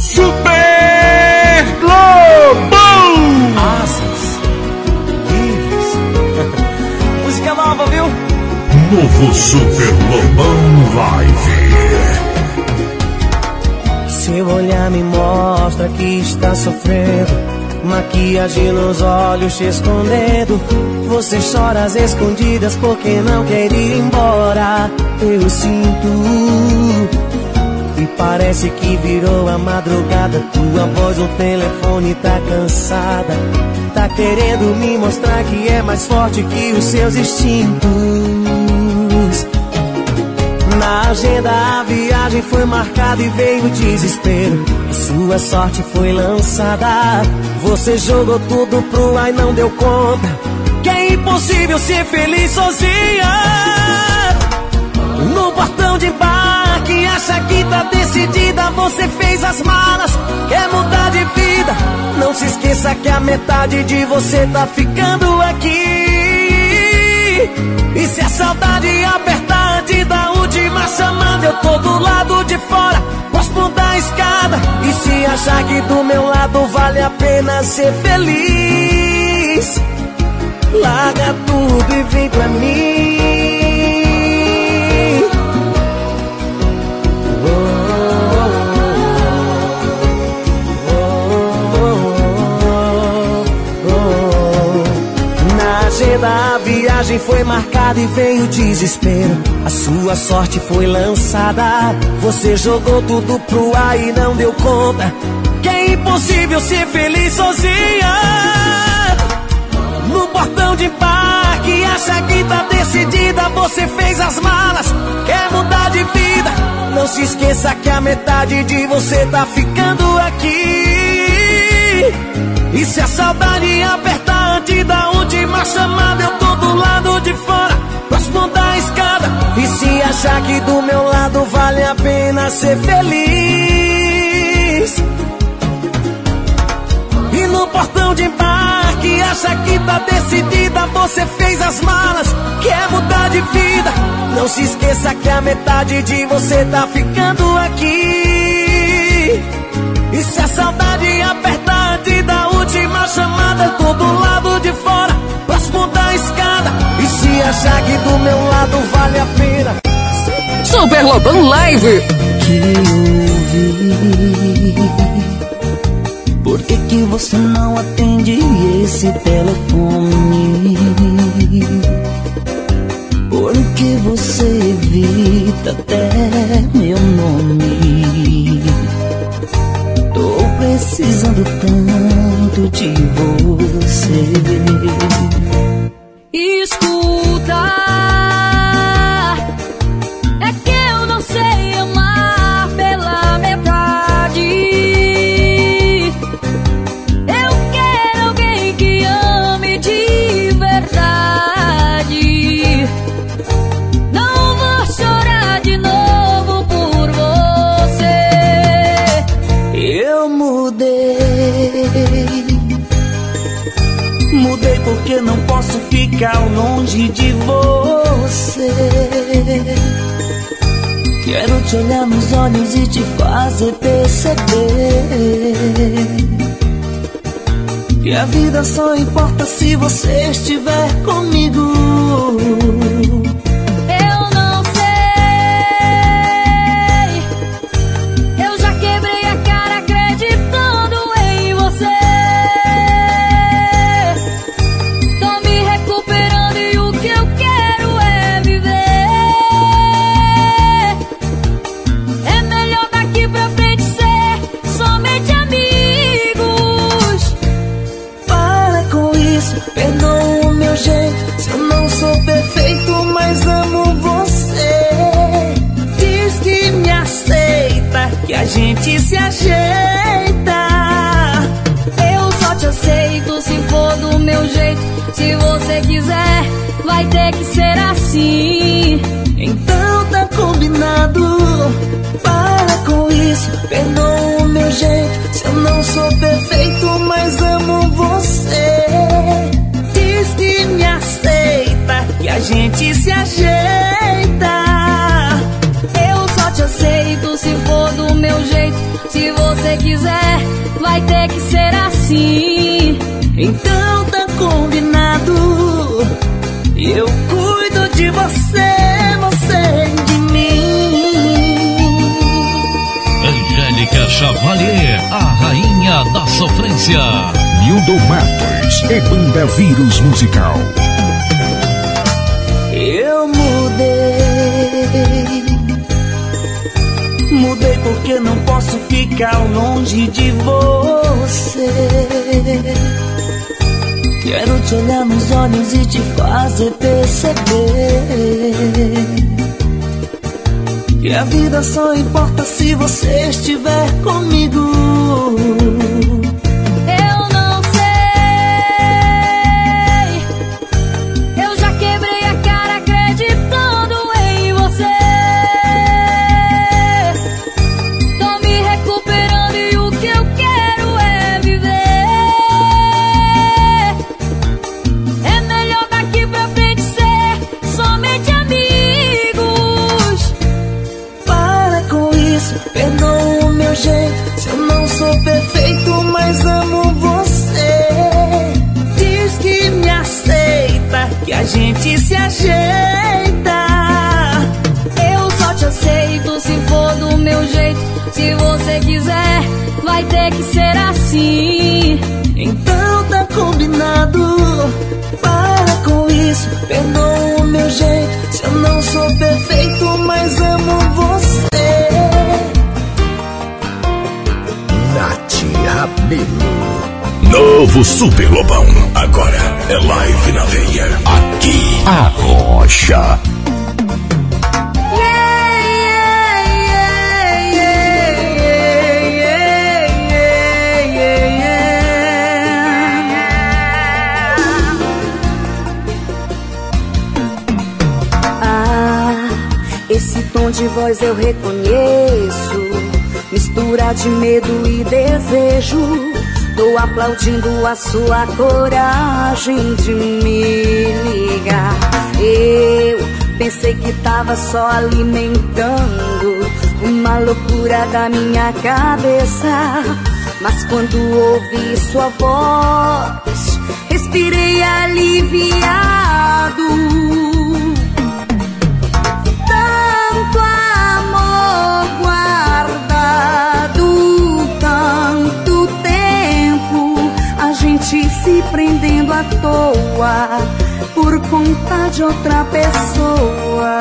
Super Globão! Asas. Livres. Música nova, viu? Novo Super Lobão Live. Seu olhar me mostra que está sofrendo. Maquiagem nos olhos te escondendo. Você chora às escondidas porque não quer ir embora. Eu sinto. Parece que virou a madrugada. Tua voz no telefone tá cansada. Tá querendo me mostrar que é mais forte que os seus instintos. Na agenda a viagem foi marcada e veio o desespero. Sua sorte foi lançada. Você jogou tudo pro ar e não deu conta. Que é impossível ser feliz sozinha. No portão de embarque, acha que tá decidida. Você fez as malas, quer mudar de vida. Não se esqueça que a metade de você tá ficando aqui. E se a saudade apertar antes da última chamada, eu tô do lado de fora, posso mudar a escada. E se achar que do meu lado vale a pena ser feliz, larga tudo e vem pra mim. Viagem foi marcada e veio o desespero. A sua sorte foi lançada. Você jogou tudo pro ar e não deu conta. Que é impossível ser feliz sozinha. No portão de embarque, acha que tá decidida. Você fez as malas, quer mudar de vida. Não se esqueça que a metade de você tá ficando aqui. E se a saudade apertar antes da última chamada, eu tô do lado de fora, próximo da escada. E se achar que do meu lado vale a pena ser feliz. E no portão de embarque, acha que tá decidida, você fez as malas, quer mudar de vida. Não se esqueça que a metade de você tá ficando aqui. E se a saudade apertar antes da última chamada, eu tô do lado de fora, próximo da escada. E se achar que do meu lado vale a pena, Super Lobão Live. que ouvi. Por que, que você não atende esse telefone? Por que você evita até meu nome? Tô precisando tanto de você. He olhos e te fazer perceber. Que a vida só importa se você estiver comigo. Aceito se for do meu jeito. Se você quiser, vai ter que ser assim. Então tá combinado. Para com isso, perdoa o meu jeito. Se eu não sou perfeito, mas amo você. Diz que me aceita, que a gente se ajeita. Eu só te aceito se for do meu jeito. você quiser, vai ter que ser assim. Então tá combinado. Eu cuido de você, você de mim. Angélica Chavalier, a rainha da sofrência. Nildo Matos e Banda Vírus Musical. Eu mudei. Mudei porque não posso ficar longe de você. Quero te olhar nos olhos e te fazer perceber que a vida só importa se você estiver comigo. Gente se ajeita. Eu só te aceito se for do meu jeito. Se você quiser, vai ter que ser assim. Então tá combinado. Para com isso, perdoa o meu jeito. Se eu não sou perfeito, mas amo você. Nath Rabelo. Novo Super Lobão. Agora é live na veia. Aqui, a Rocha. Ah, esse tom de voz eu reconheço. Mistura de medo e desejo Tô aplaudindo a sua coragem de me ligar. Eu pensei que tava só alimentando uma loucura da minha cabeça. Mas quando ouvi sua voz, respirei aliviado. Se prendendo à toa por conta de outra pessoa.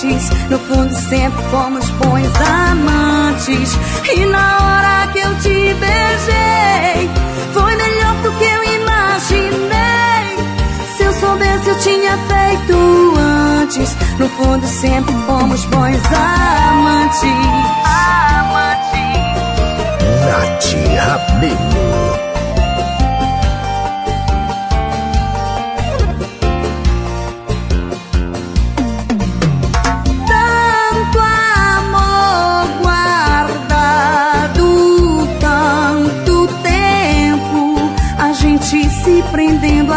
No fundo, sempre fomos bons amantes. E na hora que eu te beijei, foi melhor do que eu imaginei. Se eu soubesse, eu tinha feito antes. No fundo, sempre fomos bons amantes. Amantes. Nath Rabelo.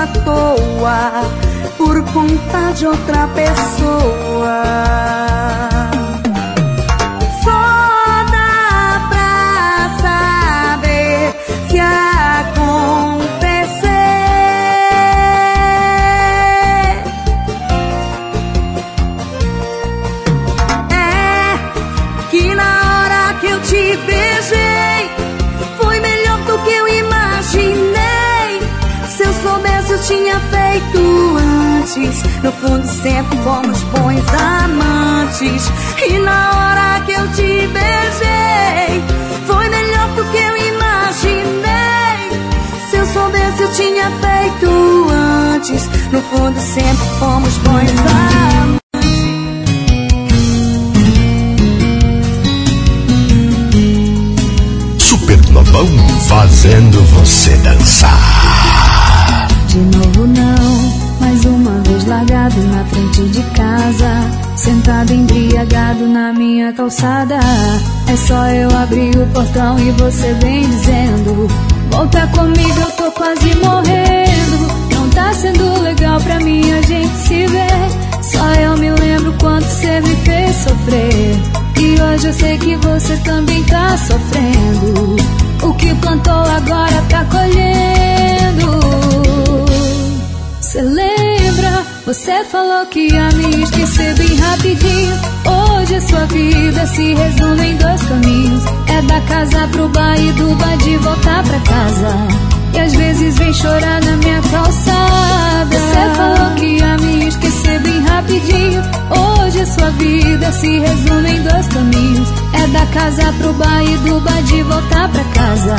À toa por conta de outra pessoa. Feito antes. No fundo sempre fomos bons amantes. E na hora que eu te beijei, foi melhor do que eu imaginei. Se eu soubesse eu tinha feito antes. No fundo sempre fomos bons amantes. Super Lobão fazendo você dançar. De novo não, mais uma vez largado na frente de casa, sentado embriagado na minha calçada. É só eu abrir o portão e você vem dizendo: Volta comigo, eu tô quase morrendo. Não tá sendo legal pra mim a gente se ver. Só eu me lembro quanto você me fez sofrer. E hoje eu sei que você também tá sofrendo. O que plantou agora tá colhendo. Cê lembra? Você falou que ia me esquecer bem rapidinho. Hoje a sua vida se resume em dois caminhos: é da casa pro bar e do bar de voltar pra casa. E às vezes vem chorar na minha calçada. Você falou que ia me esquecer bem rapidinho. Hoje a sua vida se resume em dois caminhos: é da casa pro bar e do bar de voltar pra casa.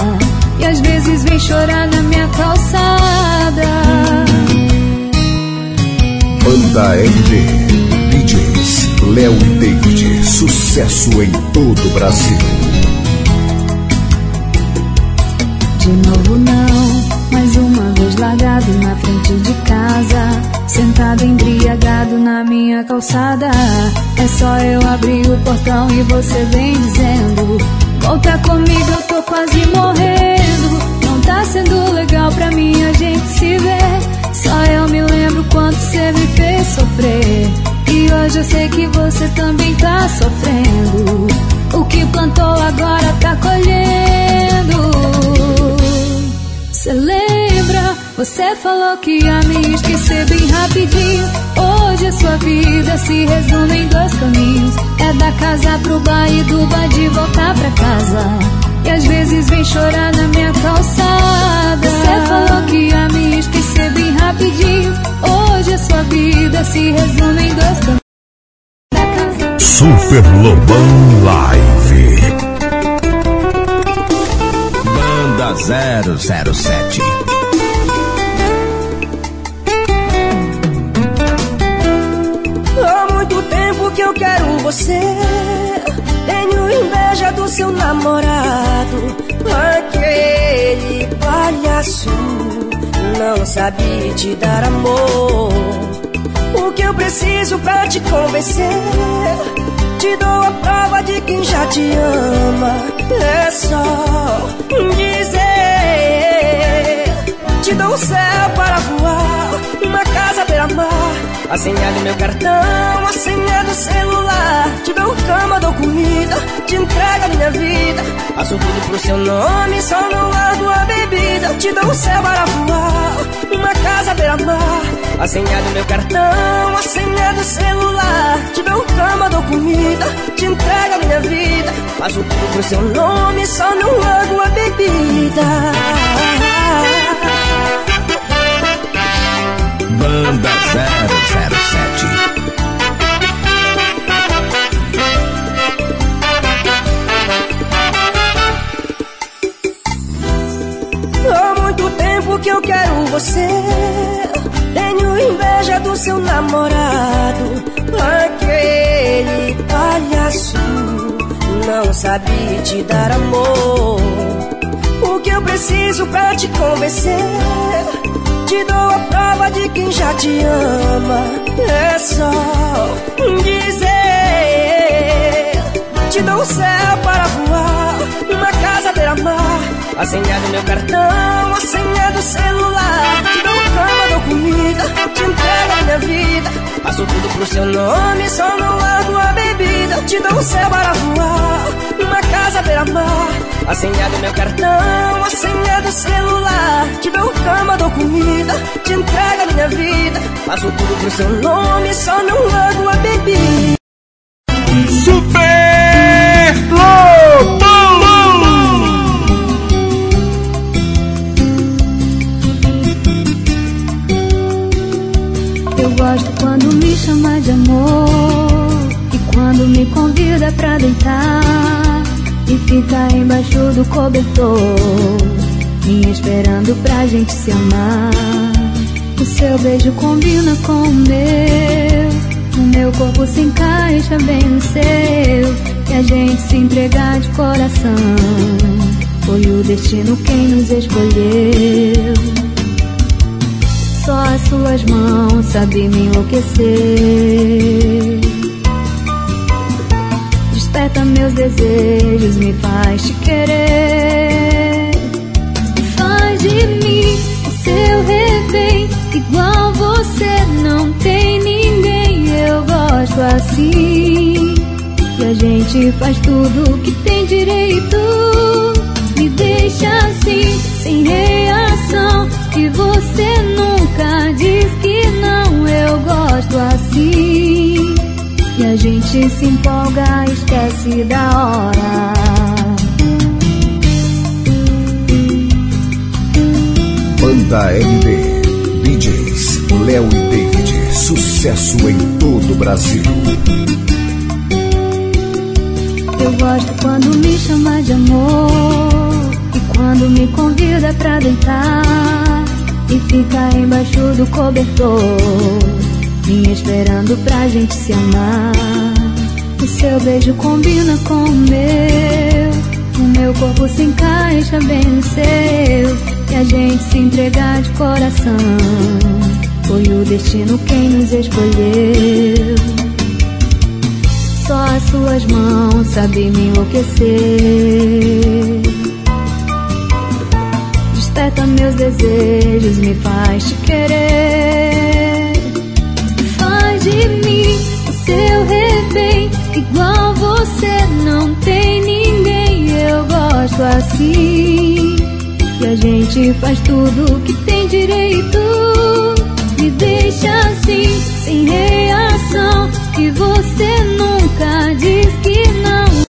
E às vezes vem chorar na minha calçada. Banda RD, DJs Léo e David, sucesso em todo o Brasil. De novo não, mais uma vez largado na frente de casa, sentado embriagado na minha calçada. É só eu abrir o portão e você vem dizendo: Volta comigo, eu tô quase morrendo. Não tá sendo legal pra mim a gente se ver. Só eu me lembro quanto você me fez sofrer. E hoje eu sei que você também tá sofrendo. O que plantou agora tá colhendo. Cê lembra? Você falou que ia me esquecer bem rapidinho. Hoje a sua vida se resume em dois caminhos: é da casa pro bar e do bar de voltar pra casa. E às vezes vem chorar na minha calçada. Você falou que ia me esquecer rapidinho. Hoje a sua vida se resume em dois caminhos. Super Lobão Live. Banda 007. Há muito tempo que eu quero você. Tenho inveja do seu namorado. Aquele palhaço não sabe te dar amor. O que eu preciso pra te convencer? Te dou a prova de quem já te ama. É só dizer. Te dou um céu para voar, uma casa beira-mar. A senha do meu cartão, a senha do celular. Te dou cama, dou comida, te entrego a minha vida. Faço tudo pro seu nome, só não largo a bebida. Te dou um céu para voar, uma casa beira-mar. A senha do meu cartão, a senha do celular. Te dou cama, dou comida, te entrego a minha vida. Faço tudo pro seu nome, só não largo a bebida. Banda 007. Há muito tempo que eu quero você. Tenho inveja do seu namorado. Aquele palhaço não sabe te dar amor. O que eu preciso pra te convencer? Te dou a prova de quem já te ama. É só dizer. Te dou um céu para voar, uma casa beira-mar. A senha do meu cartão, a senha do celular. Te dou cama, dou comida, te entrego a minha vida. Faço tudo pro seu nome, só não largo a bebida. Te dou um céu para voar, uma casa beira-mar. A senha do meu cartão, a senha do celular. Te dou te entrego a minha vida. Faço tudo pro seu nome, só não largo a bebida. Super Lobão! Eu gosto quando me chama de amor e quando me convida pra deitar e fica embaixo do cobertor, me esperando pra gente se amar. O seu beijo combina com o meu. O meu corpo se encaixa bem no seu E a gente se entregar de coração Foi o destino quem nos escolheu. Só as suas mãos sabem me enlouquecer. Desperta meus desejos, me faz te querer. Seu refém, igual você não tem ninguém. Eu gosto assim. E a gente faz tudo que tem direito. Me deixa assim, sem reação. E você nunca diz que não. Eu gosto assim. E a gente se empolga, esquece da hora. Banda MD, DJs Léo e David, sucesso em todo o Brasil. Eu gosto quando me chama de amor e quando me convida pra deitar e fica embaixo do cobertor, me esperando pra gente se amar. O seu beijo combina com o meu, o meu corpo se encaixa bem no seu e a gente se entregar de coração. Foi o destino quem nos escolheu. Só as suas mãos sabem me enlouquecer. Desperta meus desejos, me faz te querer. Faz de mim o seu refém, igual você não tem ninguém. Eu gosto assim. Gente faz tudo que tem direito. Me deixa assim, sem reação. E você nunca diz que não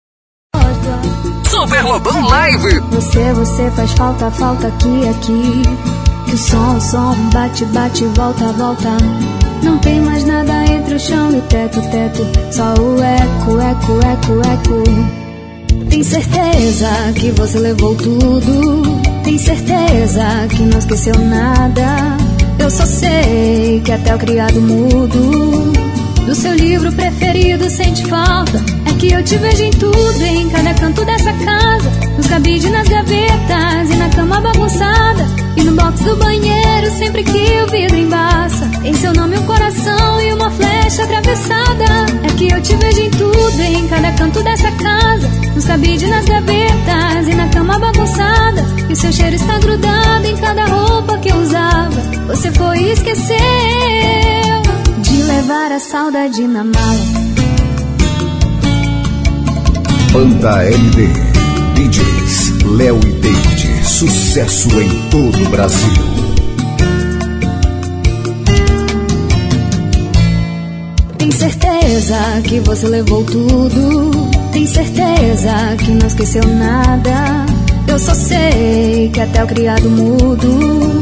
gosta. Super Lobão Live. Você, você faz falta, falta aqui, aqui. Que o som, o som bate, bate, volta, volta. Não tem mais nada entre o chão e o teto, teto. Só o eco, eco, eco, eco. Tem certeza que você levou tudo? Tem certeza que não esqueceu nada? Eu só sei que até o criado mudo do seu livro preferido sente falta. É que eu te vejo em tudo, em cada canto dessa casa. Nos cabides, nas gavetas e na cama bagunçada. E no box do banheiro, sempre que o vidro embaça. Em seu nome um coração e uma flecha atravessada. É que eu te vejo em tudo, em cada canto dessa casa. Nos cabides, nas gavetas e na cama bagunçada. E o seu cheiro está grudado em cada roupa que eu usava. Você foi e esqueceu de levar a saudade na mala. Banda MD, DJs Léo e David, sucesso em todo o Brasil. Tem certeza que você levou tudo? Tem certeza que não esqueceu nada? Eu só sei que até o criado mudo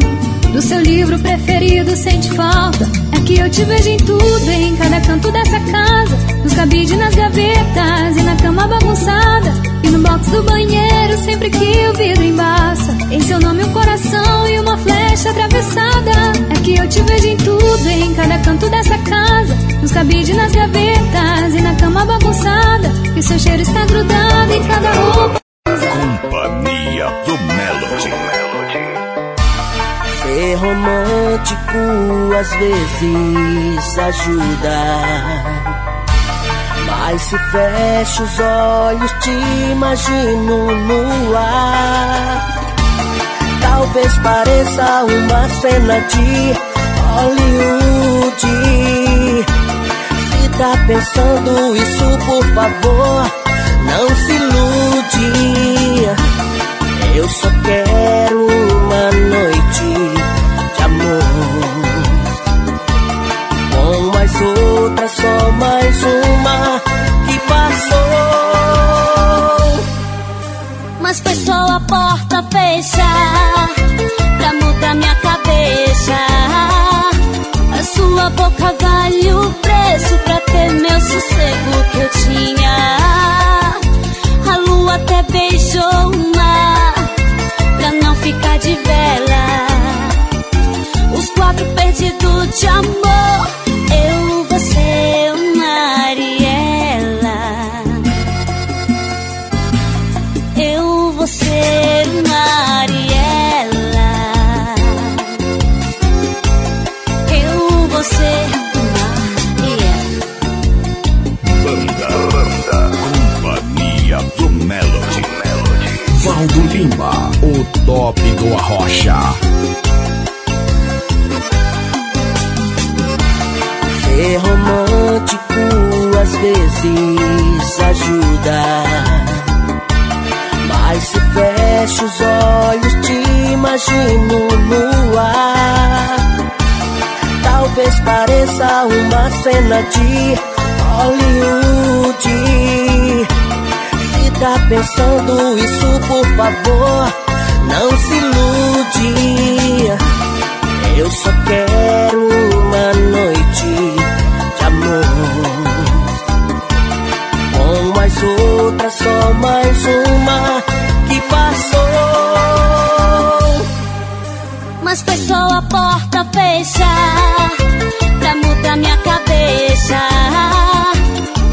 do seu livro preferido sente falta. Que eu te vejo em tudo, em cada canto dessa casa. Nos cabides, nas gavetas e na cama bagunçada. E no box do banheiro, sempre que o vidro embaça. Em seu nome um coração e uma flecha atravessada. É que eu te vejo em tudo, em cada canto dessa casa. Nos cabides, nas gavetas e na cama bagunçada. E seu cheiro está grudado em cada roupa. Companhia do Melody. Ser romântico às vezes ajuda. Mas se fecho os olhos, te imagino no ar. Talvez pareça uma cena de Hollywood. Se tá pensando isso, por favor, não se ilude. Eu só quero sossego a rocha. Ser romântico às vezes ajuda. Mas se fecho os olhos, te imagino no ar. Talvez pareça uma cena de Hollywood. Se tá pensando isso, por favor, não se ilude. Eu só quero uma noite de amor. Com mais outra, só mais uma que passou. Mas foi só a porta fechar pra mudar minha cabeça.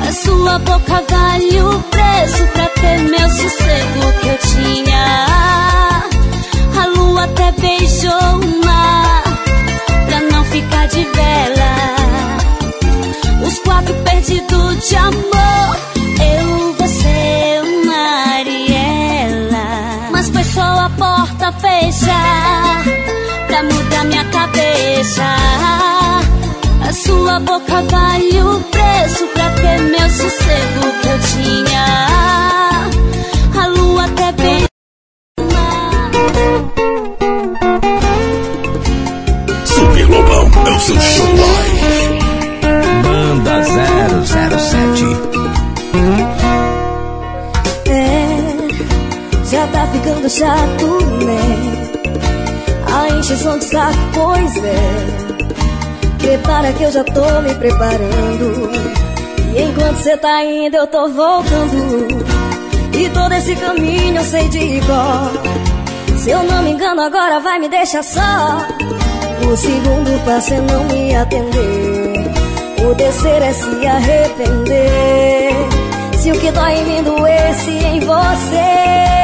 A sua boca vale o preço pra ter meu sossego que eu tinha. Amor. Eu, você, Mariela. Mas foi só a porta fechar pra mudar minha cabeça. A sua boca vale o preço pra ter meu sossego que eu tinha. A lua até bem. Super Lobão é o seu show ficando chato, né? A encheção de saco, pois é. Prepara que eu já tô me preparando. E enquanto cê tá indo, eu tô voltando. E todo esse caminho eu sei de cor. Se eu não me engano, agora vai me deixar só. O segundo passo é não me atender. O terceiro é se arrepender. Se o que dói em mim doesse em você.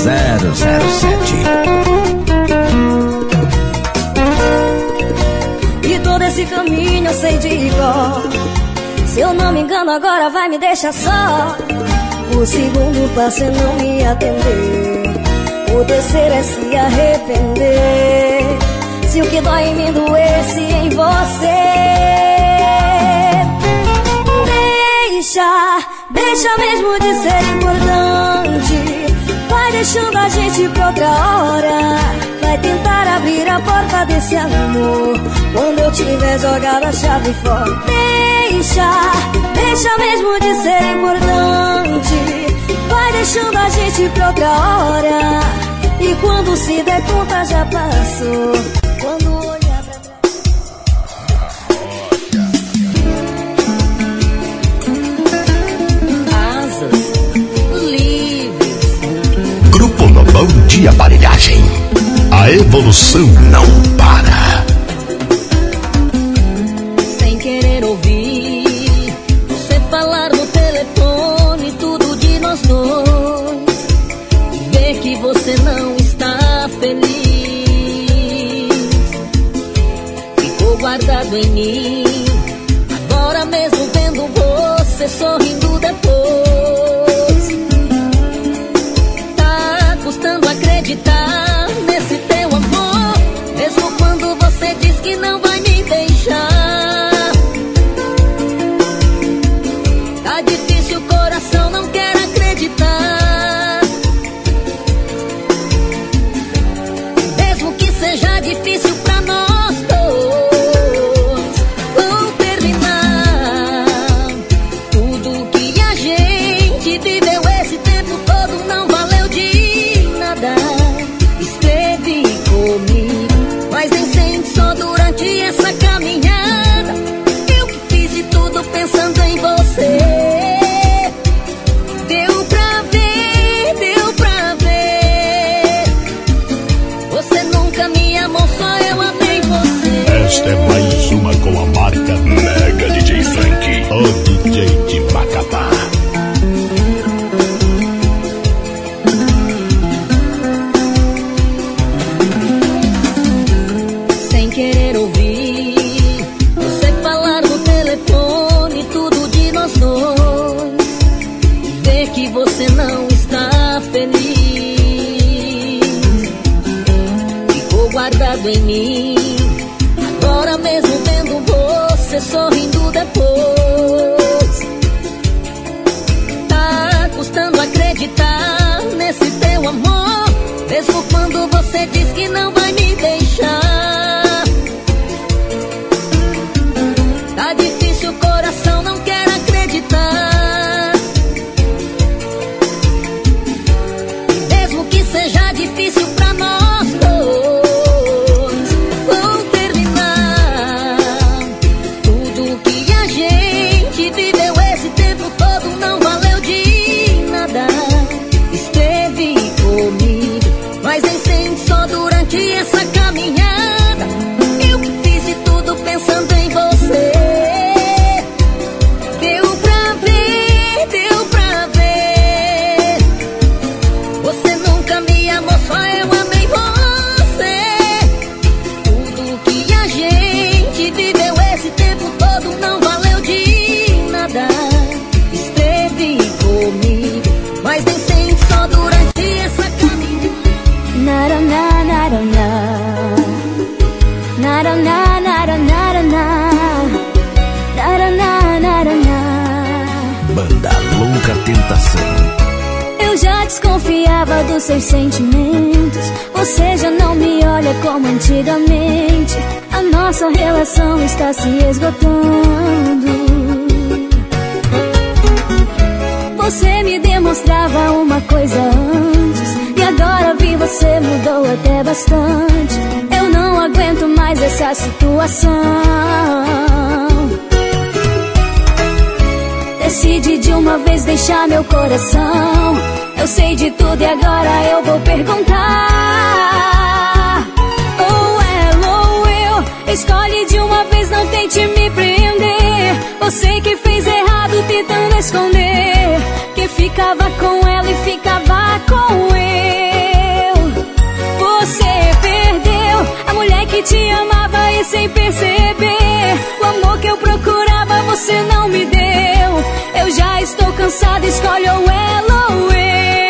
007. E todo esse caminho eu sei de cor. Se eu não me engano, agora vai me deixar só. O segundo passo é não me atender. O terceiro é se arrepender. Se o que dói em mim doesse em você. Deixa, deixa mesmo de ser importante. Vai deixando a gente pra outra hora. Vai tentar abrir a porta desse amor. Quando eu tiver jogado a chave fora. Deixa, deixa mesmo de ser importante. Vai deixando a gente pra outra hora. E quando se der conta já passou. Quando de Aparelhagem. A evolução não para. Dos seus sentimentos. Você já não me olha como antigamente. A nossa relação está se esgotando. Você me demonstrava uma coisa antes. E agora vi você mudou até bastante. Eu não aguento mais essa situação. Decide de uma vez deixar meu coração. Eu sei de tudo e agora eu vou perguntar. Ou ela ou eu. Escolhe de uma vez, não tente me prender. Você que fez errado tentando esconder. Que ficava com ela e ficava com eu. Te amava e sem perceber. O amor que eu procurava você não me deu. Eu já estou cansada, escolhe ou ela ou eu.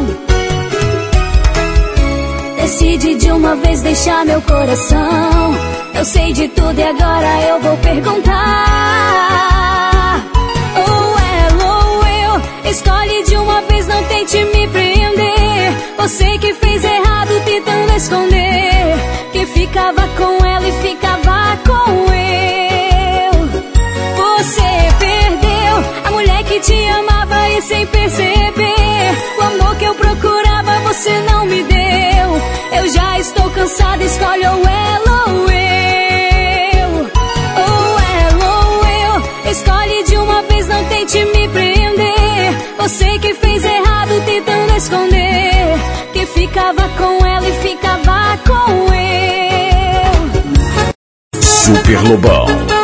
Decide de uma vez deixar meu coração. Eu sei de tudo e agora eu vou perguntar. Ou ela ou eu. Escolhe de uma vez, não tente me prender. Você que fez errado tentando esconder. Que ficava com ela e ficava com eu. Você perdeu a mulher que te amava e sem perceber. O amor que eu procurava você não me deu. Eu já estou cansada, escolhe ou ela ou eu. Ou ela ou eu. Escolhe de uma vez, não tente me prender. Você que fez errado tentando esconder. Que ficava com ela e ficava com eu. Super Lobão.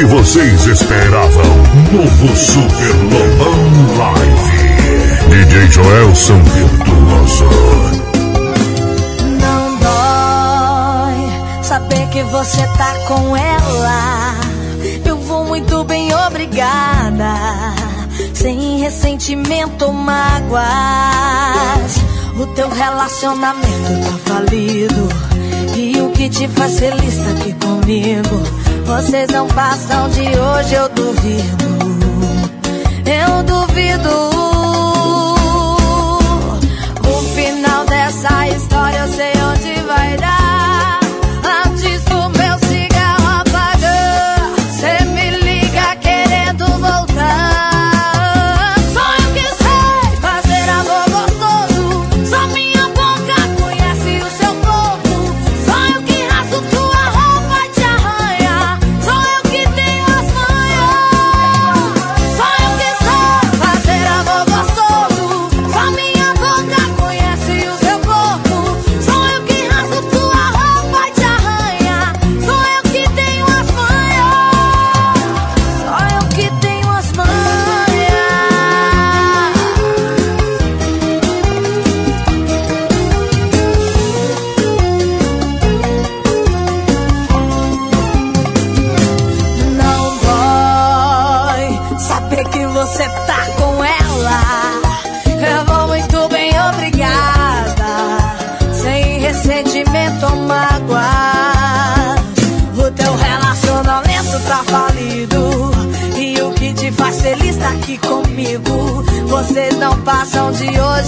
que vocês esperavam. Novo Super Lobão Live. DJ Joel São Virtuoso. Não dói saber que você tá com ela. Eu vou muito bem, obrigada. Sem ressentimento ou mágoas. O teu relacionamento tá falido. E o que te faz feliz tá aqui comigo. Vocês não passam de hoje, eu duvido. Eu duvido. O final dessa história eu sei onde vai dar.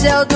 De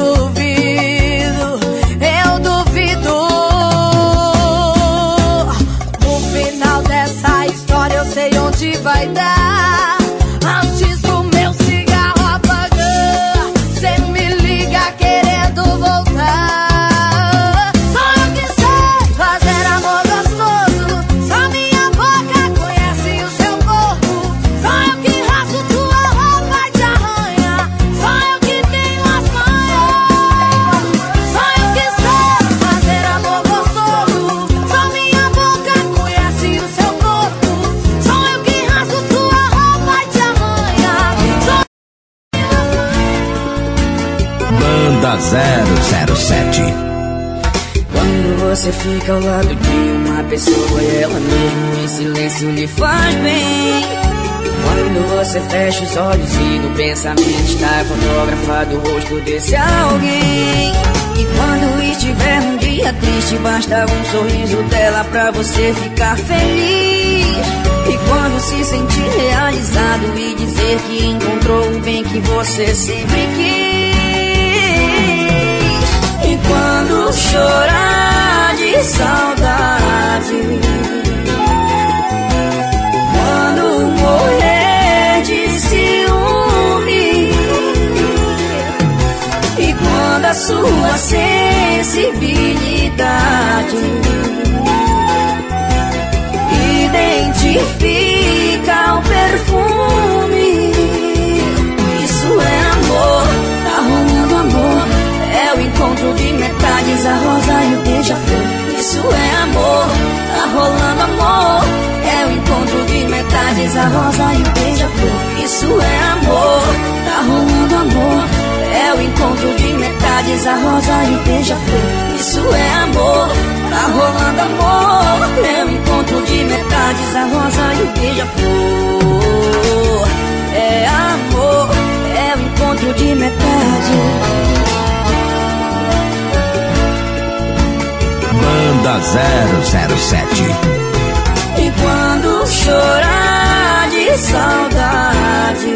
fica ao lado de uma pessoa e ela mesmo em silêncio lhe faz bem. Quando você fecha os olhos e no pensamento está fotografado o rosto desse alguém. E quando estiver um dia triste, basta um sorriso dela pra você ficar feliz. E quando se sentir realizado e dizer que encontrou o bem que você sempre quis. E quando chorar de saudade, quando morrer de ciúme, e quando a sua sensibilidade identifica o perfume, isso é amor, tá rolando amor. É o encontro de metades, a rosa e o beija-flor. Isso é amor, tá rolando amor. É o encontro de metades, a rosa e o beija-flor. Isso é amor, tá rolando amor. É o encontro de metades, a rosa e o beija-flor. Isso é amor, tá rolando amor. É o encontro de metades, a rosa e o beija-flor. É amor, é o encontro de metades. Banda 007 E quando chorar de saudade,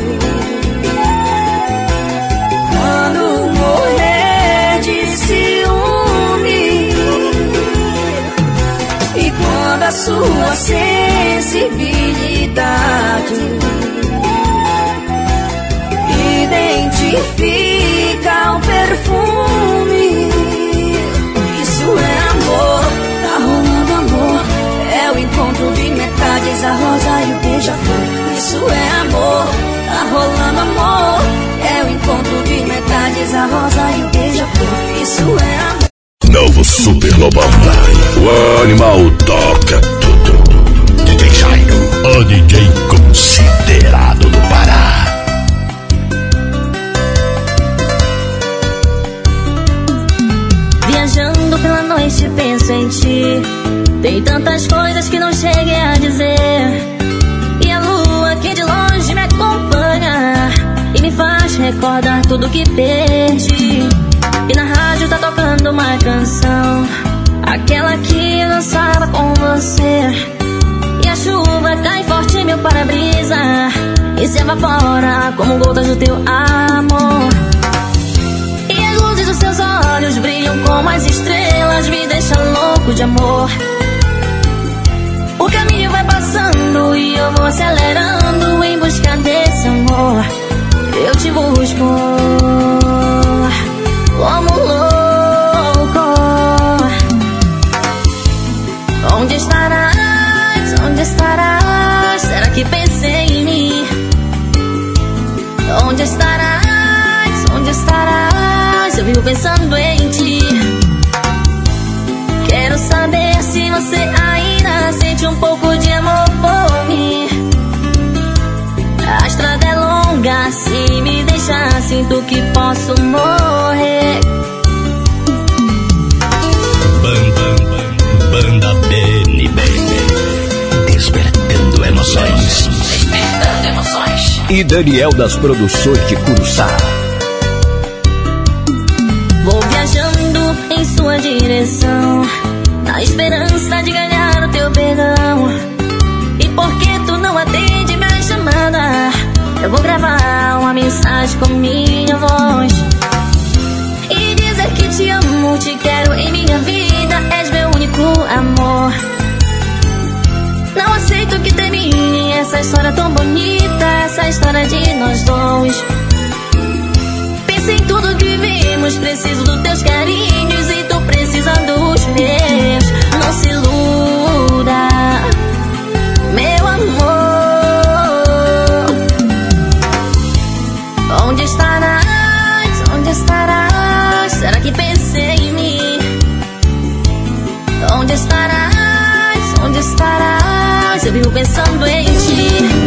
quando morrer de ciúme, e quando a sua sensibilidade identifica beija-flor. Isso é amor, tá rolando amor. É o encontro de metades, a rosa e o beija-flor. Isso é amor. Novo Super Lobão O animal toca tudo DJ Jairo O DJ considerado do Pará Viajando pela noite penso em ti Tem tantas coisas que não cheguei a dizer recordar tudo que perdi. E na rádio tá tocando uma canção. Aquela que dançava com você. E a chuva cai forte meu para-brisa. E se evapora como gotas do teu amor. E as luzes dos seus olhos brilham como as estrelas, me deixam louco de amor. O caminho vai passando e eu vou acelerando em busca desse amor. Eu te busco como louco. Onde estarás? Onde estarás? Será que pensei em mim? Onde estarás? Onde estarás? Eu vivo pensando em ti. Quero saber se você ainda sente um pouco de amor longa, se me deixar, sinto que posso morrer. Banda, banda BNB Despertando emoções Despertando emoções. E Daniel das Produções de Curuçá Vou viajando em sua direção, na esperança de ganhar o teu perdão. Vou gravar uma mensagem com minha voz. E dizer que te amo, te quero em minha vida, és meu único amor. Não aceito que termine essa história tão bonita, essa história de nós dois. Pensa em tudo que vivemos, preciso dos teus carinhos e tu precisa dos meus. Vivo pensando em ti.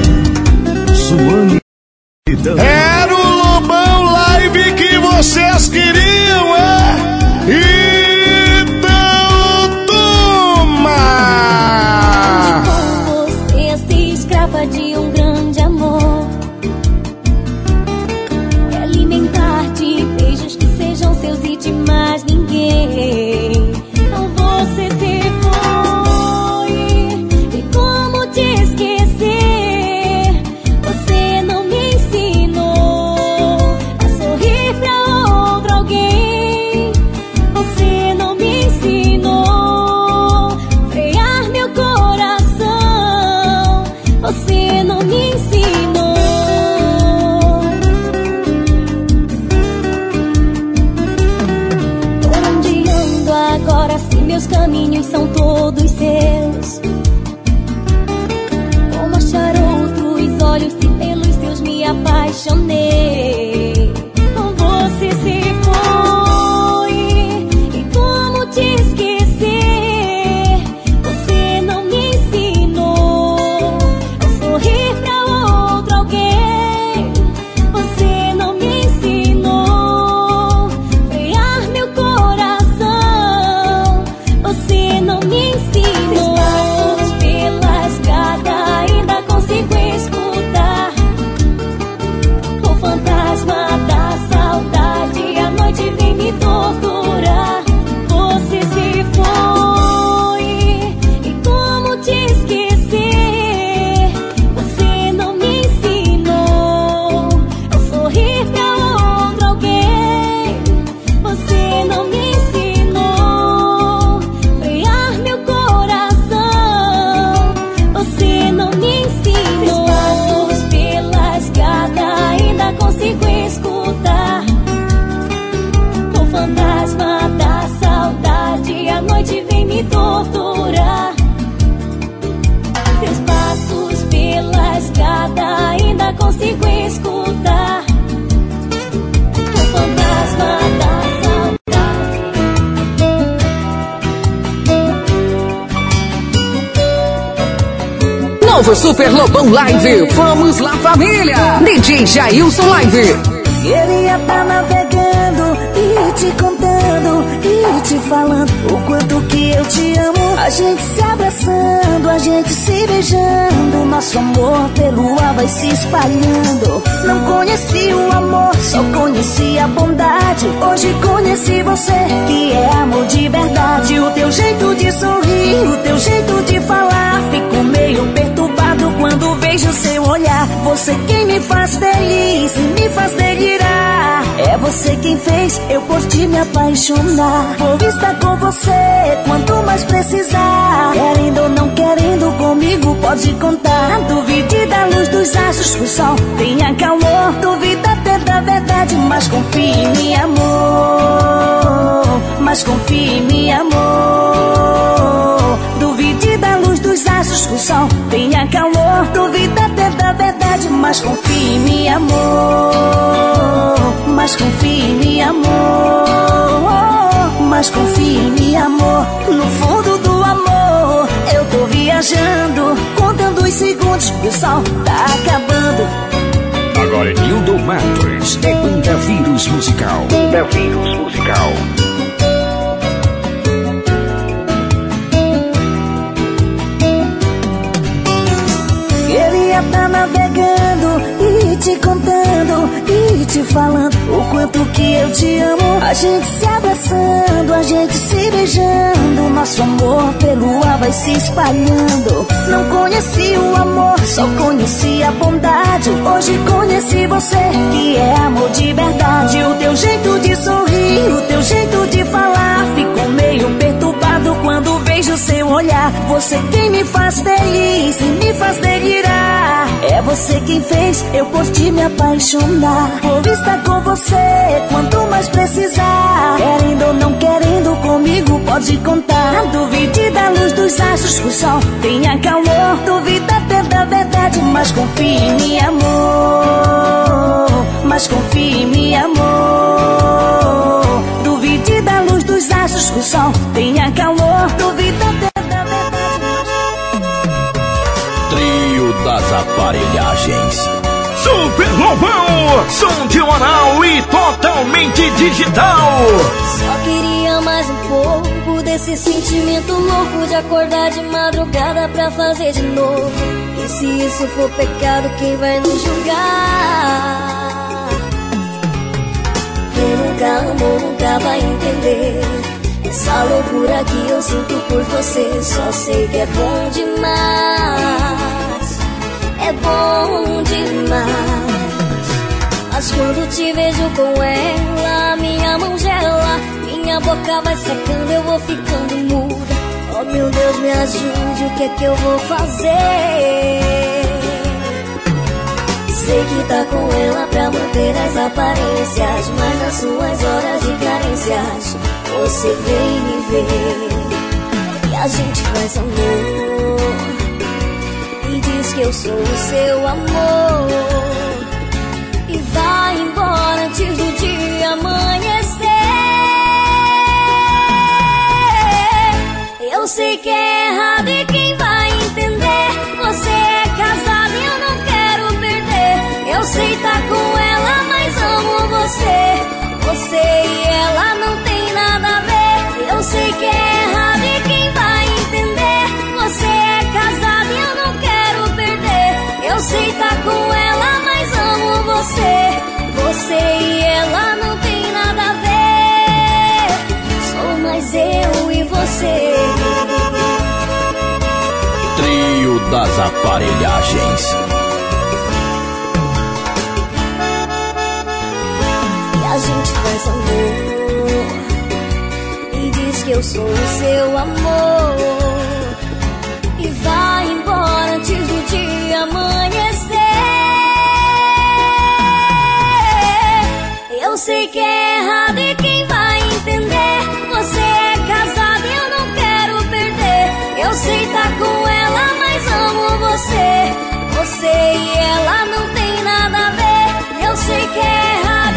Novo Super Lobão Live. Vamos lá, família. DJ Jailson Live. Queria tá navegando e te contando e te falando o quanto que eu te amo. A gente se abraçando, a gente se beijando. Nosso amor pelo ar vai se espalhando. Não conheci o amor, só conheci a bondade. Hoje conheci você, que é amor de verdade. O teu jeito de sorrir, o teu jeito de falar. Fico meio vejo seu olhar. Você quem me faz feliz e me faz delirar. É você quem fez eu por ti me apaixonar. Vou estar com você quanto mais precisar. Querendo ou não querendo comigo, pode contar. Duvide da luz dos astros, o sol tenha calor. Duvida até da verdade, mas confie em mim, amor. Mas confie em mim, amor. Astros, o sol tenha calor. Duvida até da verdade, mas confie em mim, amor. Mas confie em mim, amor. Mas confie em mim, amor. No fundo do amor, eu tô viajando, contando os segundos e o sol tá acabando. Agora é Nildo Matos. É Banda Vírus Musical. Banda Vírus Musical. Te contando e te falando o quanto que eu te amo. A gente se abraçando, a gente se beijando. nosso amor pelo ar vai se espalhando. Não conheci o amor, só conheci a bondade. Hoje conheci você, que é amor de verdade. O teu jeito de sorrir, o teu jeito de falar, vejo seu olhar. Você quem me faz feliz e me faz delirar. É você quem fez eu por me apaixonar. Vou estar com você quanto mais precisar. Querendo ou não querendo comigo, pode contar. Duvide da luz dos astros, o sol tenha calor. Duvida até da verdade, mas confie em mim, amor. Mas confie em mim, amor. Duvide da luz dos astros, o sol tenha calor. Duvida até da verdade. Trio das aparelhagens. Super Lobão, som de oral e totalmente digital. Só queria mais um pouco desse sentimento louco de acordar de madrugada pra fazer de novo. E se isso for pecado, quem vai nos julgar? Quem nunca amou nunca vai entender. Essa loucura que eu sinto por você, só sei que é bom demais é bom demais. Mas quando te vejo com ela, minha mão gela, minha boca vai secando, eu vou ficando muda. Oh meu Deus, me ajude, o que é que eu vou fazer? Sei que tá com ela pra manter as aparências, mas nas suas horas de carências, você vem me ver e a gente faz amor diz que eu sou o seu amor e vai embora antes do dia amanhecer. Eu sei que é errado e quem vai entender? Você é casado e eu não quero perder. Eu sei tá com ela, mas amo você. Você e ela não tem sei que é errado e quem vai entender? Você é casado e eu não quero eu sei tá com ela, mas amo você. Você e ela não tem nada a ver. Sou mais eu e você. Trio das aparelhagens. E a gente faz amor. Eu sou o seu amor. E vai embora antes do dia amanhecer. Eu sei que é errado e quem vai entender? Você é casado e eu não quero perder. Eu sei tá com ela, mas amo você. Você e ela não tem nada a ver. Eu sei que é errado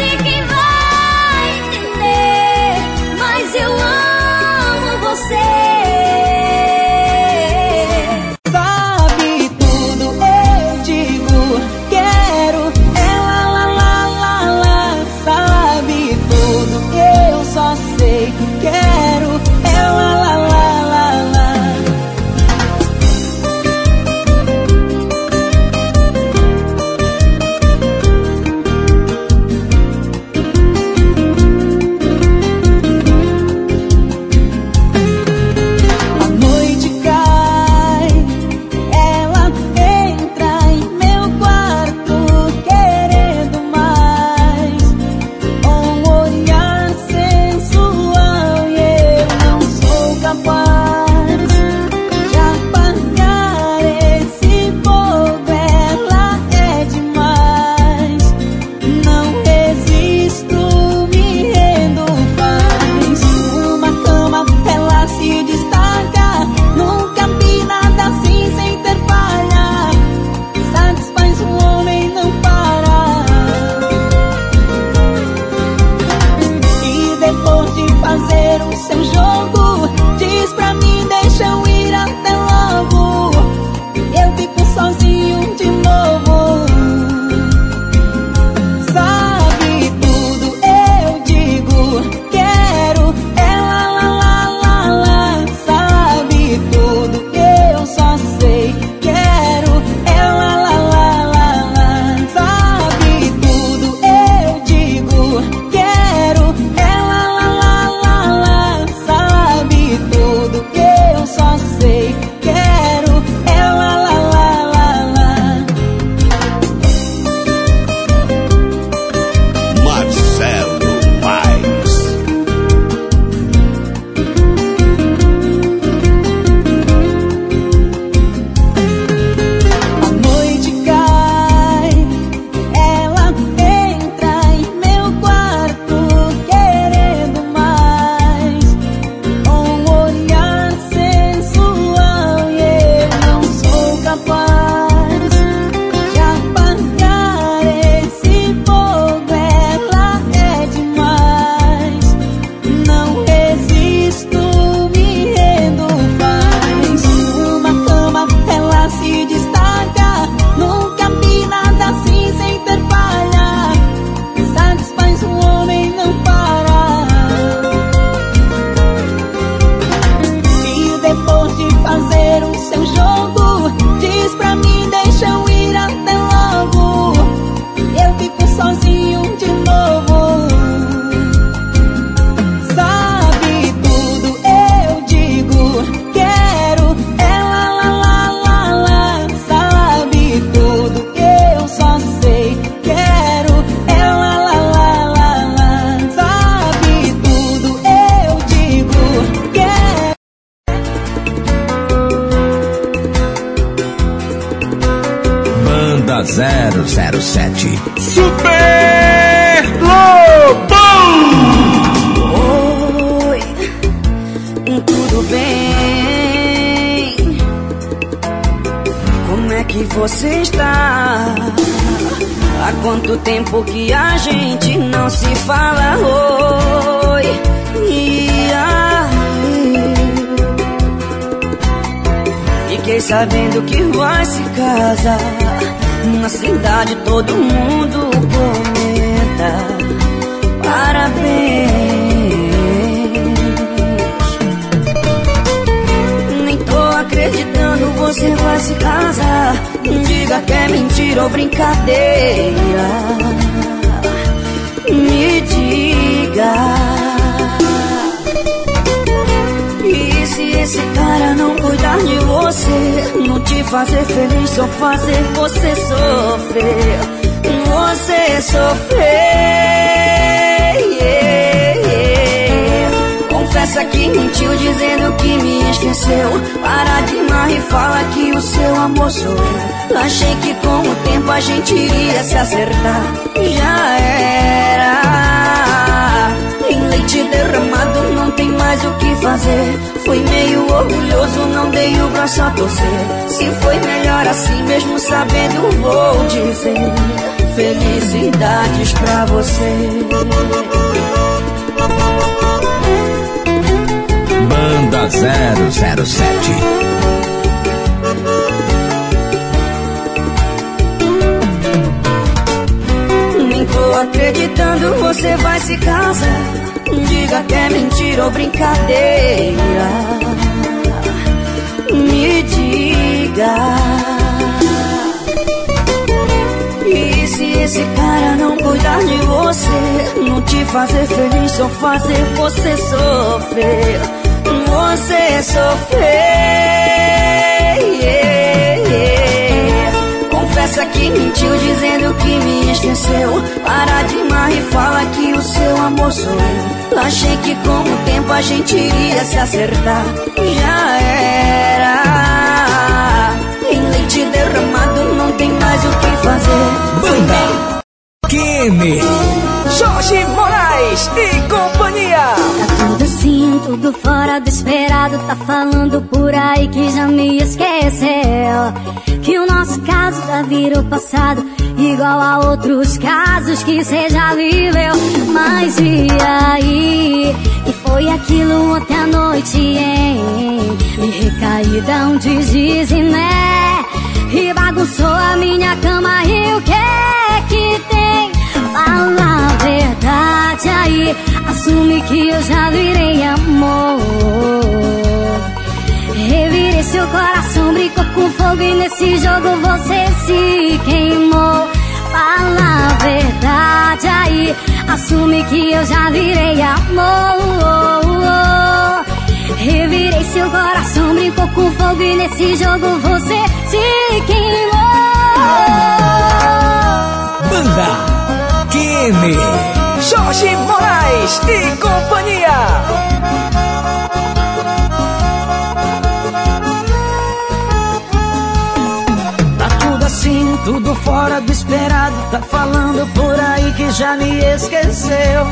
Diga que é mentira ou brincadeira. Me diga. E se esse cara não cuidar de você, não te fazer feliz, só fazer você sofrer, você sofrer. Confessa que mentiu dizendo que me esqueceu. Para de mar e fala que o seu amor sou eu. Achei que com o tempo a gente iria se acertar. Já era. Em leite derramado não tem mais o que fazer. Fui meio orgulhoso, não dei o braço a torcer. Se foi melhor assim, mesmo sabendo, vou dizer. Felicidades pra você. Banda 007 Nem tô acreditando, você vai se casar. Diga que é mentira ou brincadeira. Me diga. E se esse cara não cuidar de você, não te fazer feliz, só fazer você sofrer, você sofrer. Confessa que mentiu dizendo que me esqueceu. Para de mar e fala que o seu amor sou eu. Achei que com o tempo a gente iria se acertar. Já era. Em leite derramado não tem mais o que fazer. Banda Jorge Moraes e companhia! Tá tudo assim, tudo fora do esperado. Tá falando por aí que já me esqueceu. Que o nosso caso já virou passado. Igual a outros casos que cê já viveu. Mas e aí? E foi aquilo ontem à noite, hein? Me recaída, um deslize, né? E bagunçou a minha cama e o que assume que eu já virei amor. Revirei seu coração, brincou com fogo e nesse jogo você se queimou. Fala a verdade aí, assume que eu já virei amor. Revirei seu coração, brincou com fogo e nesse jogo você se queimou. Banda Kene Jorge Moraes e companhia! Tá tudo assim, tudo fora do esperado. Tá falando por aí que já me esqueceu.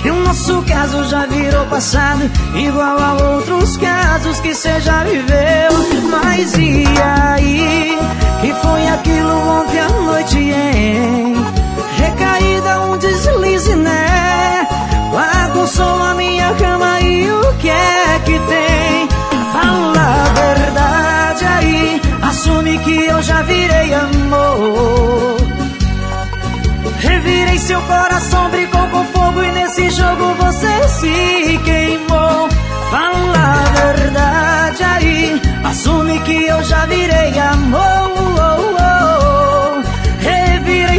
Que o nosso caso já virou passado, igual a outros casos que cê já viveu. Mas e aí? Que foi aquilo ontem à noite, hein? Recaída, um deslize, né? Bagunçou a minha cama e o que é que tem? Fala a verdade aí, assume que eu já virei amor. Revirei seu coração, brincou com fogo e nesse jogo você se queimou. Fala a verdade aí, assume que eu já virei amor.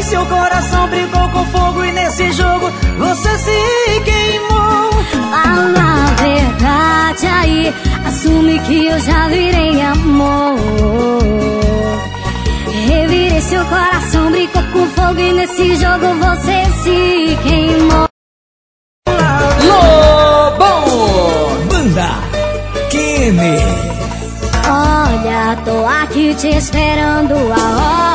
Seu coração, brincou com fogo e nesse jogo você se queimou. Fala a verdade aí, assume que eu já virei amor. Revirei seu coração, brincou com fogo e nesse jogo você se queimou. Banda Kene Olha tô aqui te esperando há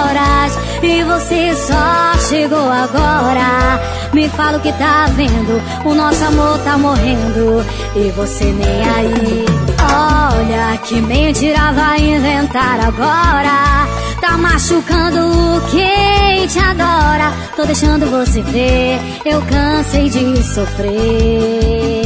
e você só chegou agora. Me fala o que tá vendo, o nosso amor tá morrendo e você nem aí. Olha, que mentira vai inventar agora. Tá machucando quem te adora. Tô deixando você ver, eu cansei de sofrer.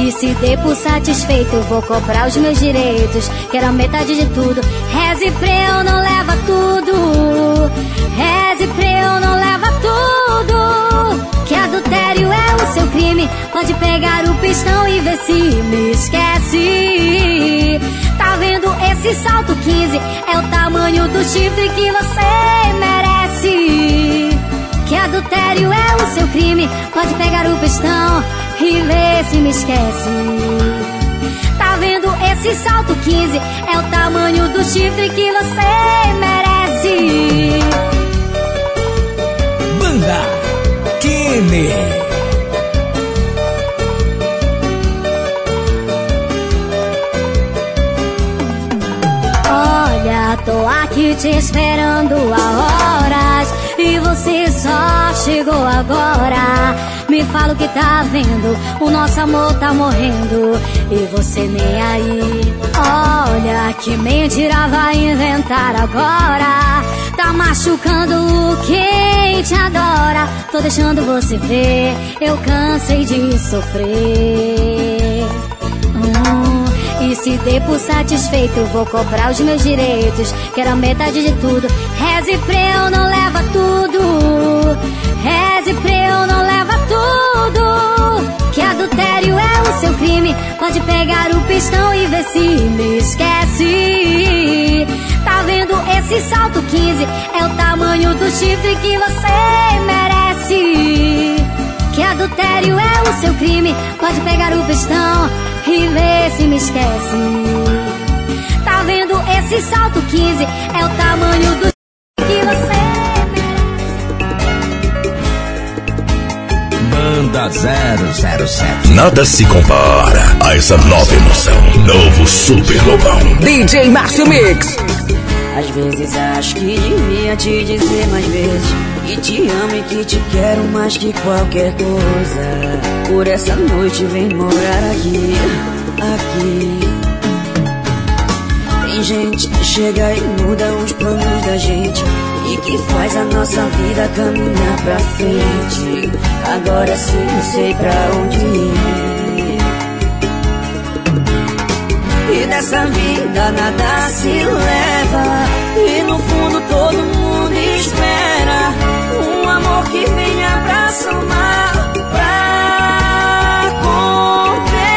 E se der por satisfeito, vou cobrar os meus direitos. Quero a metade de tudo. Reze preu, não leva tudo. Reze preu, não leva tudo. Que adultério é o seu crime. Pode pegar o pistão e ver se me esquece. Tá vendo esse salto 15? É o tamanho do chifre que você merece. Que adultério é o seu crime. Pode pegar o pistão e ver se me esquece. Tá vendo esse salto 15? É o tamanho do chifre que você merece. Banda Kenny. Tô aqui te esperando há horas e você só chegou agora. Me fala o que tá vendo, o nosso amor tá morrendo e você nem aí. Olha, que mentira vai inventar agora. Tá machucando quem te adora. Tô deixando você ver, eu cansei de sofrer. E se der por satisfeito, vou cobrar os meus direitos. Quero a metade de tudo. Reze preu, não leva tudo. Reze preu, não leva tudo. Que adultério é o seu crime. Pode pegar o pistão e ver se me esquece. Tá vendo esse salto 15? É o tamanho do chifre que você merece. Que adultério é o seu crime. Pode pegar o pistão e ver se me esquece. Tá vendo esse salto 15? É o tamanho do que você Banda 007. Nada se compara a essa nova emoção. Novo Super Lobão. DJ Márcio Mix. Às vezes acho que devia te dizer mais vezes Que te amo e que te quero mais que qualquer coisa. Por essa noite vem morar aqui, aqui. Tem gente que chega e muda os planos da gente E que faz a nossa vida caminhar pra frente. Agora sim eu sei pra onde ir. E dessa vida nada se leva E no fundo todo mundo que venha pra somar Pra completar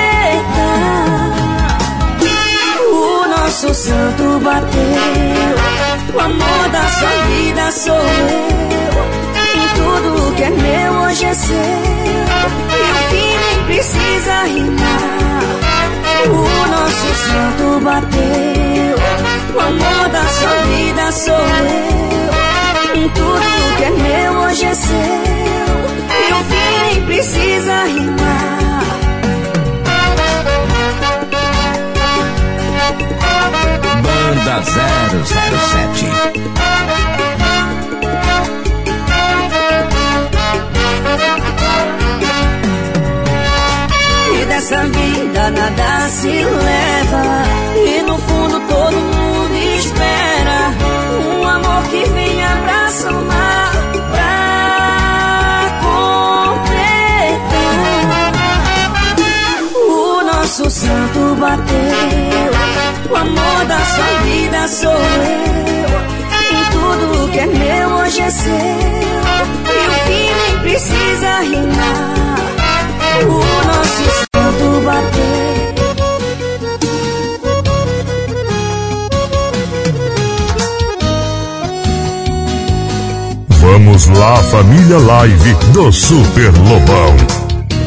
O nosso santo bateu O amor da sua vida sou eu E tudo que é meu hoje é seu E o fim nem precisa rimar o nosso santo bateu. O amor da sua vida sou eu. Tudo que é meu hoje é seu. E o fim nem precisa rimar. Banda 007. E dessa vida nada se leva. E no fundo todo mundo espera. Amor que venha pra somar. Pra completar. O nosso santo bateu. O amor da sua vida sou eu. E tudo que é meu hoje é seu. E o fim nem precisa rimar. O nosso Vamos lá, família live do Super Lobão.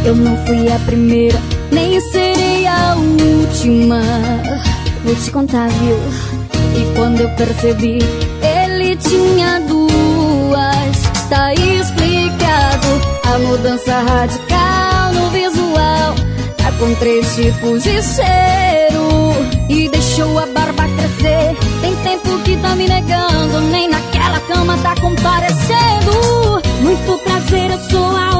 Eu não fui a primeira, nem serei a última. Vou te contar, viu? E quando eu percebi, ele tinha duas. Tá explicado a mudança radical no visual. Tá com três tipos de cheiro. E deixou a barba crescer. Tem tempo que tá me negando, nem naquela cama tá comparecendo. Muito prazer, eu sou a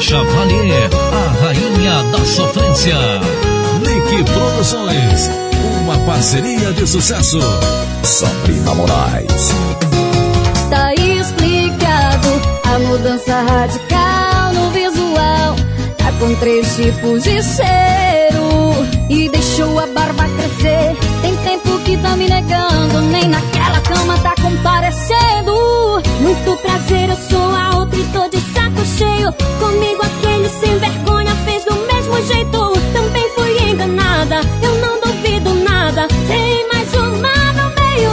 Chavalier, a rainha da sofrência. Nick Produções, uma parceria de sucesso. Sabrina Moraes. Tá explicado a mudança radical no visual. Tá com três tipos de cero e deixou a barba crescer. Tem tempo que tá me negando, nem naquela cama tá comparecendo. Muito prazer, eu sou a outra e tô de cheio. Comigo aquele sem vergonha fez do mesmo jeito. Também fui enganada, eu não duvido nada. Tem mais uma no meio.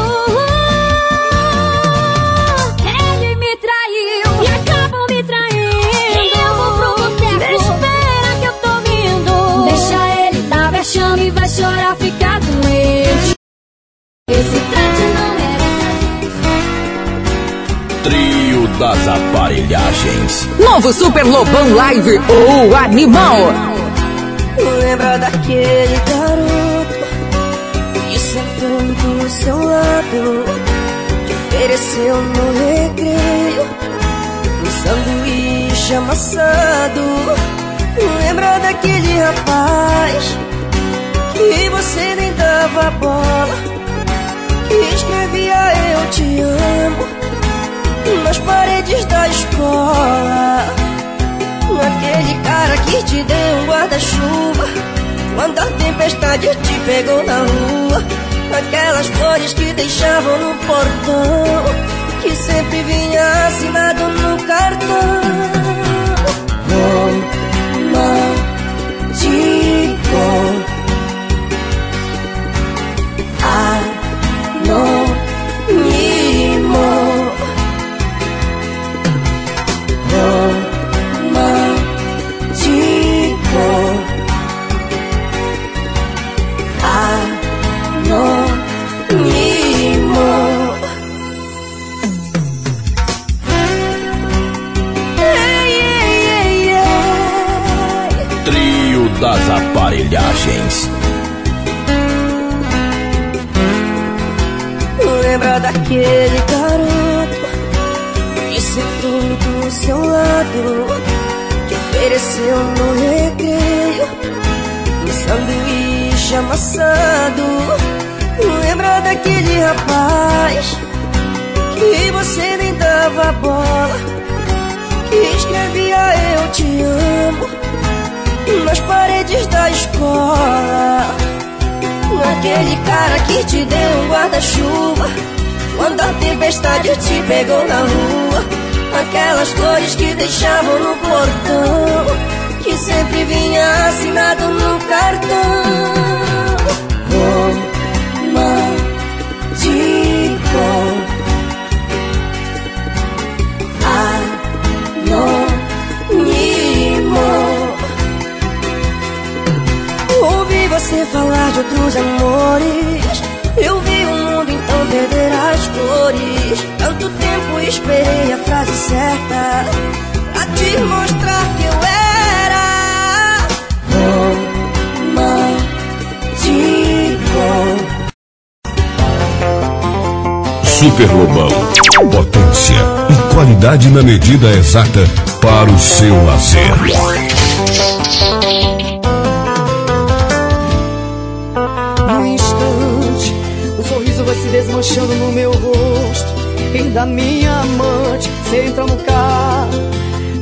Ele me traiu e acabou me traindo. Eu vou pro boteco. Espera que eu tô vindo. Deixa ele dar vexame, vai chorar, aparelhagens. Novo Super Lobão Live, o animal. Lembra daquele garoto que sentou do seu lado, que ofereceu no recreio um sanduíche amassado. Lembra daquele rapaz que você nem dava bola, que escrevia eu te amo nas paredes da escola. Aquele cara que te deu um guarda-chuva. Quando a tempestade te pegou na rua. Aquelas flores que deixavam no portão guarda-chuva. Quando a tempestade te pegou na rua Aquelas flores que deixavam no portão Que sempre vinha assinado no cartão. Romântico. Anônimo. Ouvi você falar de outros amores. Perder as cores. Tanto tempo esperei a frase certa pra te mostrar que eu era romântico. Super Lobão. Potência e qualidade na medida exata para o seu lazer. Desmanchando no meu rosto. E da minha amante, você entra no carro.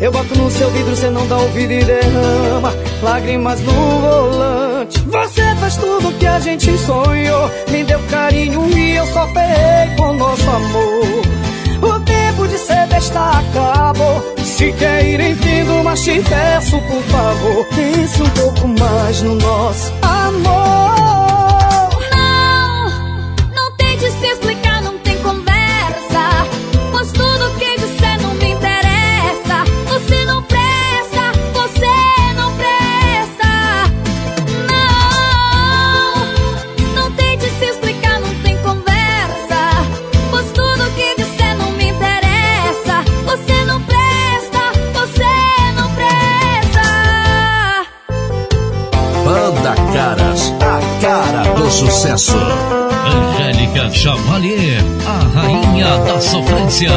Eu bato no seu vidro, você não dá ouvido e derrama lágrimas no volante. Você faz tudo que a gente sonhou, me deu carinho e eu só só ferrei com nosso amor. O tempo de ser besta acabou. Se quer ir entendo, mas te peço por favor, pense um pouco mais no nosso amor. Sucesso. Angélica Chavalier, a rainha da sofrência.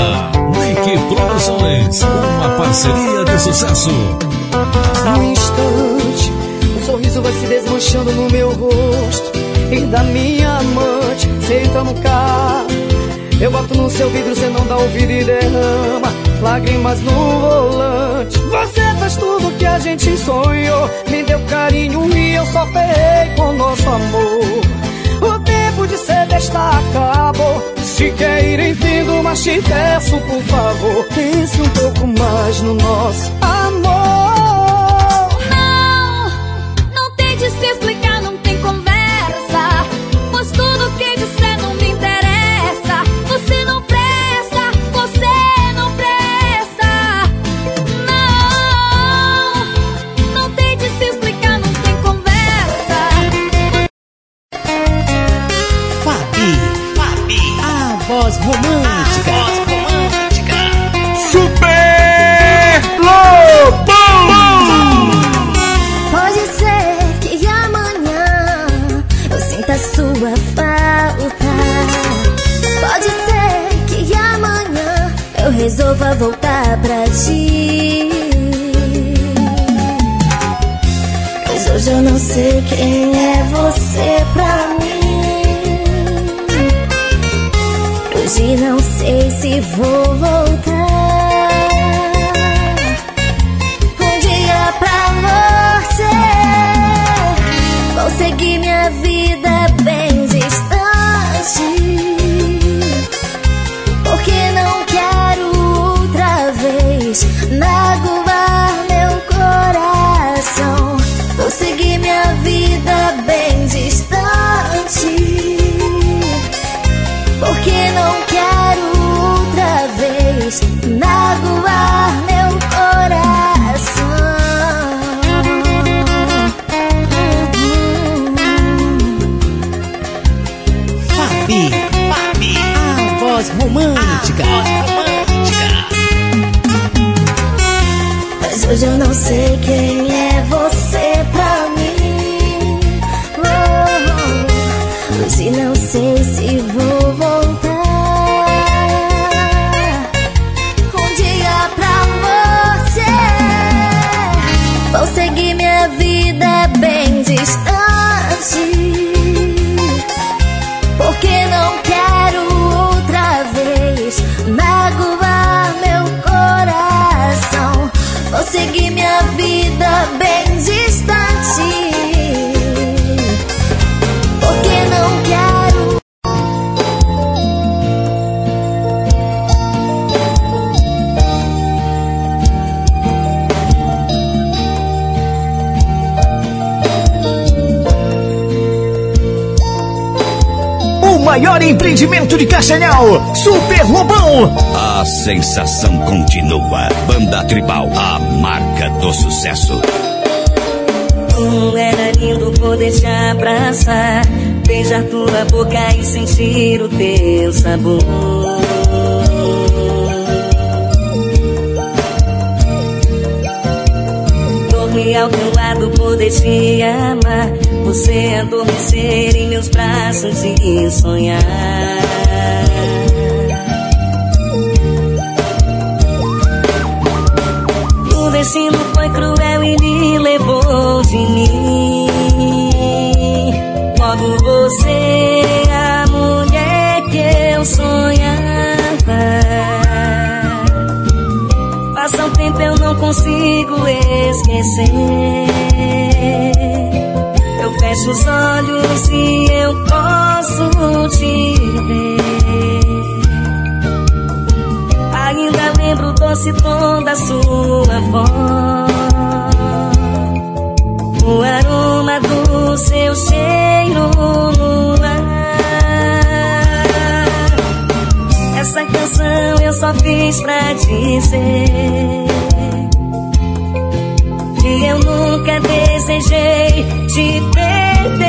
Nick Produções, uma parceria de sucesso. Um instante, um sorriso vai se desmanchando no meu rosto. E da minha amante, cê entra no carro. Eu boto no seu vidro, cê não dá ouvido e derrama lágrimas no volante. Você faz tudo que a gente sonhou, me deu carinho e eu só ferrei com nosso amor. O tempo de ser besta acabou. Se quer ir, entendo, mas te peço, por favor, pense um pouco mais no nosso amor. Vou voltar. Um dia pra você, vou seguir minha vida bem distante. magoar magoar meu coração. Fabi, Fabi, a voz romântica. A voz Hoje eu não sei quem empreendimento de Castanhal, Super Lobão. A sensação continua. Banda Tribal, a marca do sucesso. Como era lindo poder te abraçar, beijar tua boca e sentir o teu sabor. Dormir ao teu lado, poder te amar, você adormecer em meus braços e sonhar. O destino foi cruel e me levou de mim. consigo esquecer. Eu fecho os olhos e eu posso te ver. Ainda lembro o doce tom da sua voz, o aroma do seu cheiro no ar. Essa canção eu só fiz pra dizer que eu nunca desejei te perder.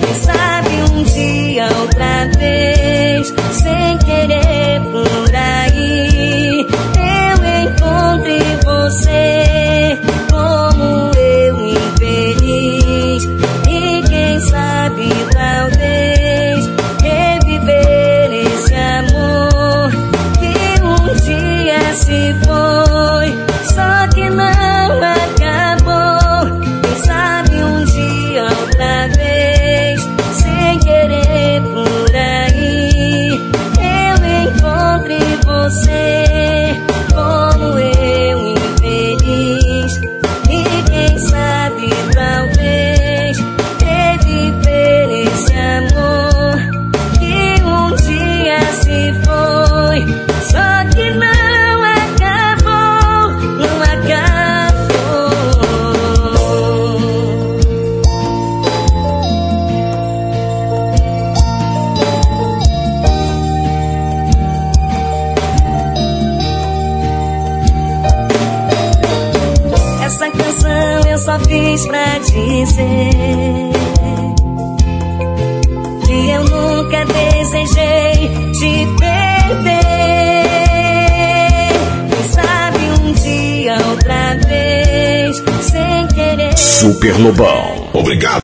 Quem sabe um dia outra vez, sem querer por aí, eu encontre você como eu infeliz. E quem sabe talvez reviver esse amor que um dia se foi. Dizer que eu nunca desejei te perder. Quem sabe um dia outra vez, sem querer. Super Lobão. Obrigado.